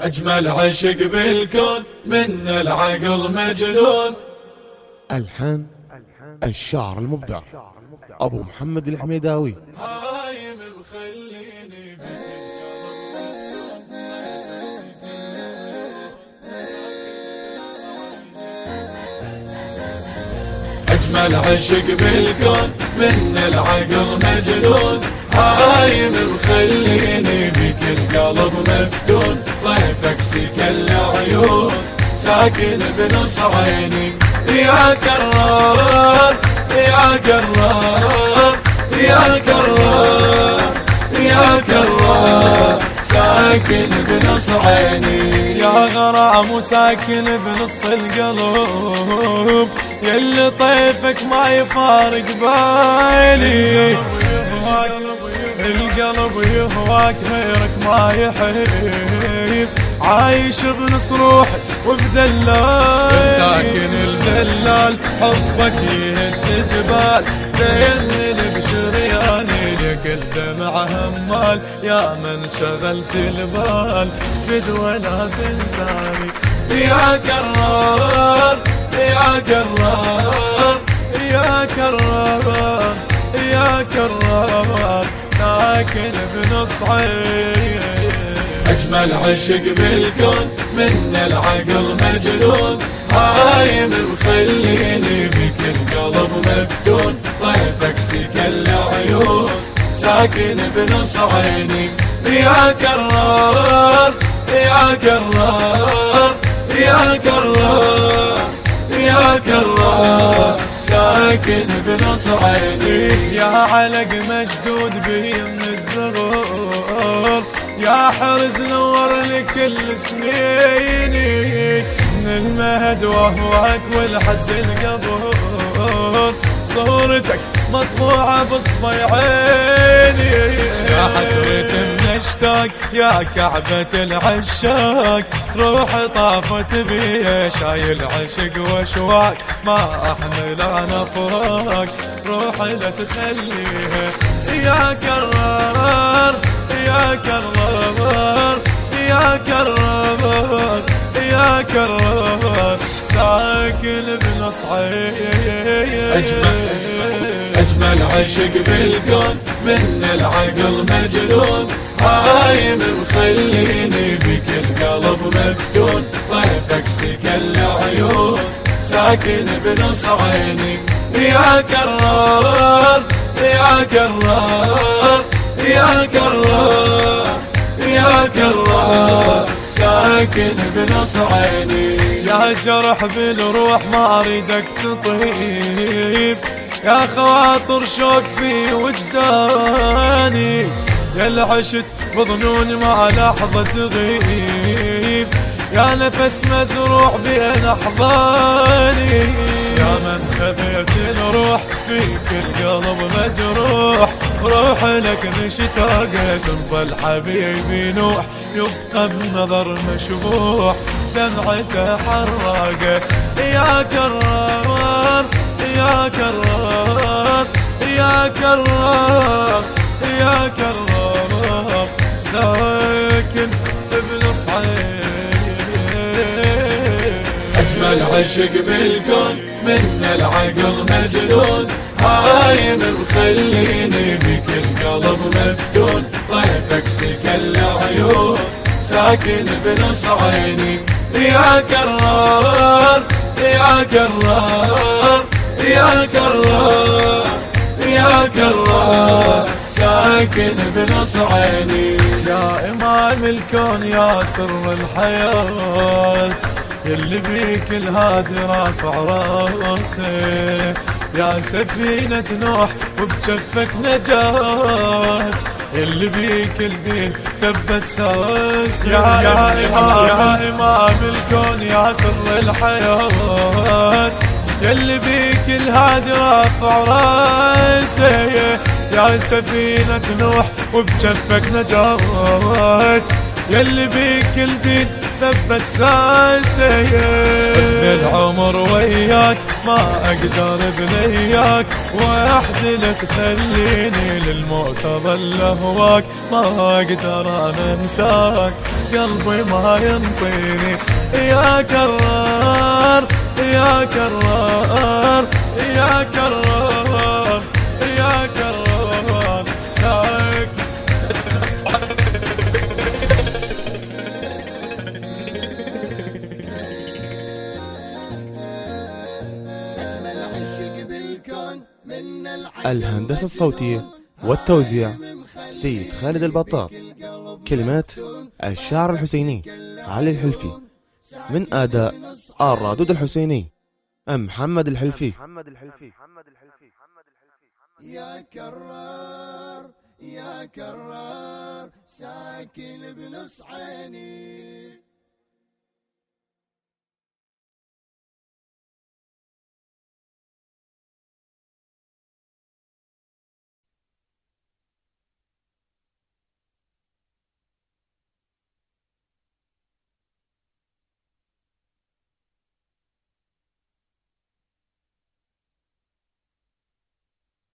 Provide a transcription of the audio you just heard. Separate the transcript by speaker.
Speaker 1: أجمل عشق بالكون من العقل مجنون.
Speaker 2: ألحان الشعر المبدع أبو محمد الحميداوي.
Speaker 1: هايم مخليني أجمل عشق بالكون من العقل مجنون. هايم مخليني بكل قلب مفتون. ضيفك سك العيون ساكن بنص عيني. يا كرار يا كرار يا كرار يا كرار ساكن بنص عيني.
Speaker 3: يا غرام وساكن بنص القلب يلي طيفك ما يفارق بالي القلب يهواك غيرك ما يحب عايش بنص روحي وبدلال. ساكن الدلال حبك يهد جبال. ديني بشرياني لك الدمع همال. يا من شغلت البال فدوى لا تنساني.
Speaker 1: يا كرار يا كرار
Speaker 3: يا كرار يا كرار. ساكن بنص عين
Speaker 1: أجمل عشق بالكون من العقل مجنون. هايم مخليني بكل قلب مفتون. ضيفك سك العيون. ساكن بنص عيني يا كرار يا كرار يا كرار يا كرار. ساكن بنص عيني.
Speaker 3: يا علق مشدود به من الزغور يا حرز نور لكل سنيني من المهد وهواك والحد القبور صورتك مطبوعة بصبع عيني يا حسرة مشتاق يا كعبة العشاق. روح طافت بي شايل عشق واشواق. ما أحمل أنا فراق. روح لا تخليها. يا كرار يا كرار يا كرار يا كرار. ساكن بنص
Speaker 1: أجمل أجمل. عشق بالكون من العقل مجنون. هايم مخليني بكل قلب مفتون. ضيفك سك العيون ساكن بنص عيني يا كرار يا كرار يا كرار يا كرار ساكن بنص عيني
Speaker 3: يا جرح بالروح ما أريدك تطيب. يا خواطر شوق في وجداني يا العشت بظنون ما لحظة تغيب يا نفس مزروع بين أحضاني. يا من خذيت الروح فيك القلب مجروح روح لك مشتاقة تنظل حبيبي نوح يبقى بنظر مشبوح دمعته حراقة يا كرار يا كرار يا كرار يا كرار ساكن بنص
Speaker 1: أجمل عشق بالكون من العقل مجنون. هايم مخليني بكل قلب مفتون. ضيفك سك العيون ساكن بنص عيني يا كرار يا كرار يا كرار يا كرار ساكن بنص عيني.
Speaker 3: يا إمام الكون يا سر الحياة يلي بيك الهادي رافع راسه يا سفينة نوح وبجفك نجاة اللي بيك الدين ثبت ساس. يا, يا, إمام, يا إمام. الكون يا سر الحياة يلي بيك الهادي رافع رأسه. يا سفينة نوح وبجفك نجاة. يلي بيك الدين ثبت ساسه. العمر وياك ما أقدر بلياك وحدي لا تخليني للموت أظل اهواك ما أقدر أنساك. قلبي ما ينطيني. يا كرار يا كرار يا كرار يا كرار ساك.
Speaker 2: الهندسة الصوتية والتوزيع سيد خالد البطار كلمات الشاعر الحسيني علي الحلفي. من أداء الرادود الحسيني. محمد الحلفي.
Speaker 1: يا كرار يا كرار ساكن بنص عيني